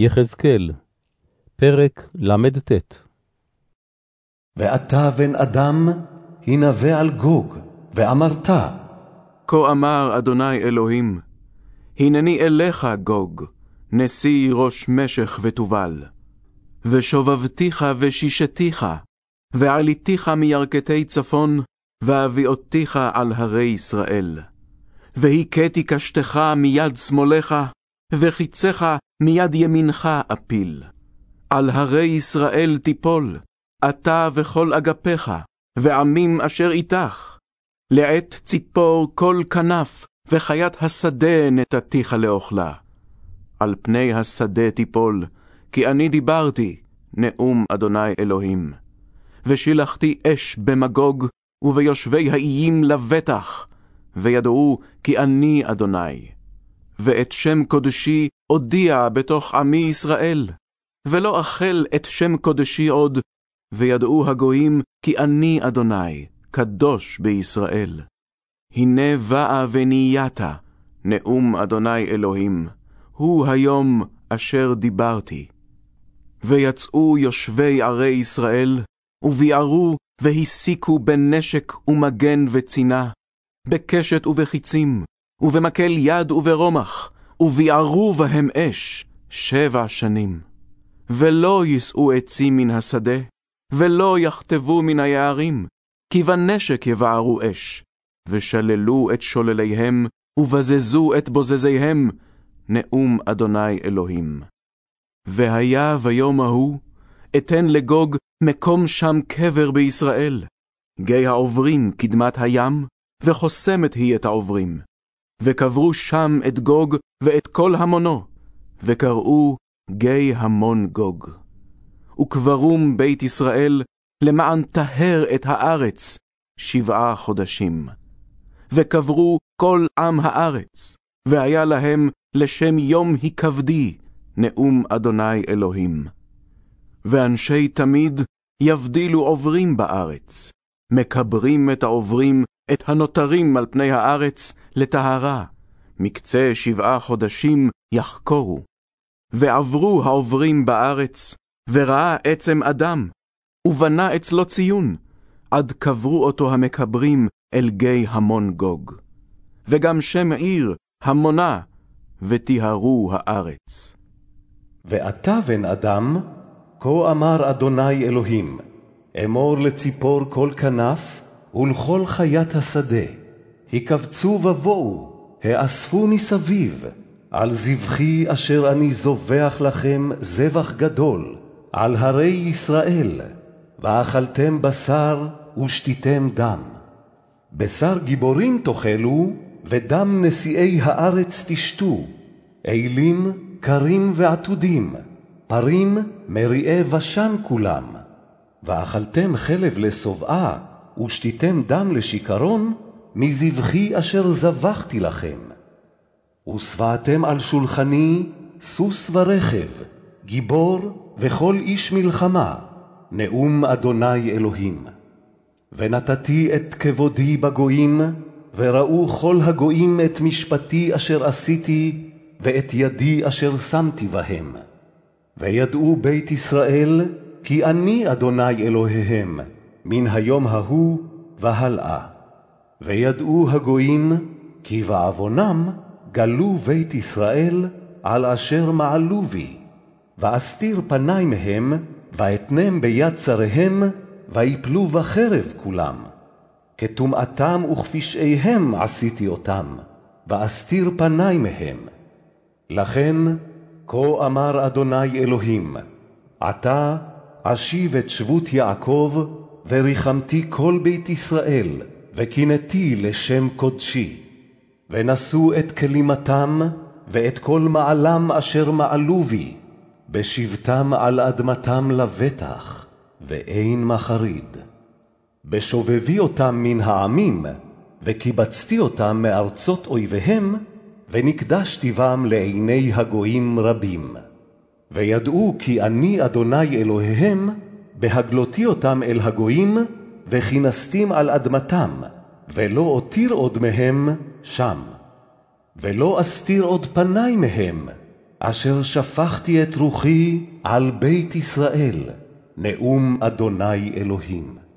יחזקאל, פרק ל"ט ואתה בן אדם, הנבא על גוג, ואמרת, כה אמר אדוני אלוהים, הנני אליך גוג, נשיא ראש משך ותובל. ושובבתיך ושישתיך, ועליתיך מירכתי צפון, ואביאותיך על הרי ישראל. והכיתי קשתך מיד שמאלך, וחיציך מיד ימינך אפיל. על הרי ישראל תיפול, אתה וכל אגפיך, ועמים אשר איתך. לעת ציפור כל כנף, וחיית השדה נתתיך לאוכלה. על פני השדה תיפול, כי אני דיברתי, נאום אדוני אלוהים. ושילחתי אש במגוג, וביושבי האיים לבטח, וידעו כי אני אדוני. ואת שם קודשי אודיע בתוך עמי ישראל, ולא אכל את שם קודשי עוד, וידעו הגויים כי אני אדוני, קדוש בישראל. הנה באה ונהייתה, נאום אדוני אלוהים, הוא היום אשר דיברתי. ויצאו יושבי ערי ישראל, וביערו והסיקו בנשק ומגן וצינה, בקשת ובחיצים, ובמקל יד וברומח, וביערו בהם אש שבע שנים. ולא יישאו עצים מן השדה, ולא יכתבו מן היערים, כי בנשק יבערו אש, ושללו את שולליהם, ובזזו את בוזזיהם, נאום אדוני אלוהים. והיה ביום ההוא, אתן לגוג מקום שם קבר בישראל, גיא העוברים קדמת הים, וחוסמת היא את העוברים. וקברו שם את גוג ואת כל המונו, וקראו גיא המון גוג. וקברום בית ישראל למען טהר את הארץ שבעה חודשים. וקברו כל עם הארץ, והיה להם לשם יום היכבדי, נאום אדוני אלוהים. ואנשי תמיד יבדילו עוברים בארץ, מקברים את העוברים, את הנותרים על פני הארץ, לטהרה, מקצה שבעה חודשים יחקורו. ועברו העוברים בארץ, וראה עצם אדם, ובנה אצלו ציון, עד קברו אותו המקברים אל גיא המון גוג. וגם שם עיר, המונה, וטיהרו הארץ. ואתה בן אדם, כה אמר אדוני אלוהים, אמור לציפור כל כנף, ולכל חיית השדה, הקבצו ובואו, האספו מסביב, על זבחי אשר אני זובח לכם זבח גדול, על הרי ישראל, ואכלתם בשר ושתיתם דם. בשר גיבורים תאכלו, ודם נשיאי הארץ תשתו, אילים, קרים ועתודים, פרים, מריעי בשן כולם. ואכלתם חלב לשובעה, ושתיתם דם לשיכרון, מזבחי אשר זבחתי לכם. ושבעתם על שולחני סוס ורכב, גיבור וכל איש מלחמה, נאום אדוני אלוהים. ונתתי את כבודי בגויים, וראו כל הגויים את משפטי אשר עשיתי, ואת ידי אשר שמתי בהם. וידעו בית ישראל, כי אני אדוני אלוהיהם, מן היום ההוא והלאה. וידעו הגויים, כי בעוונם גלו בית ישראל על אשר מעלו בי. ואסתיר פני מהם, ואתנם ביד צריהם, ויפלו בחרב כולם. כטומאתם וכפשעיהם עשיתי אותם, ואסתיר פני מהם. לכן, כה אמר אדוני אלוהים, עתה אשיב את שבות יעקב, וריחמתי כל בית ישראל, וקינאתי לשם קודשי. ונשאו את כלימתם, ואת כל מעלם אשר מעלו בי, בשבתם על אדמתם לבטח, ואין מחריד. בשובבי אותם מן העמים, וקיבצתי אותם מארצות אויביהם, ונקדשתי בם לעיני הגויים רבים. וידעו כי אני אדוני אלוהיהם, בהגלותי אותם אל הגויים, וכינסתים על אדמתם, ולא אותיר עוד מהם שם. ולא אסתיר עוד פני מהם, אשר שפכתי את רוחי על בית ישראל, נאום אדוני אלוהים.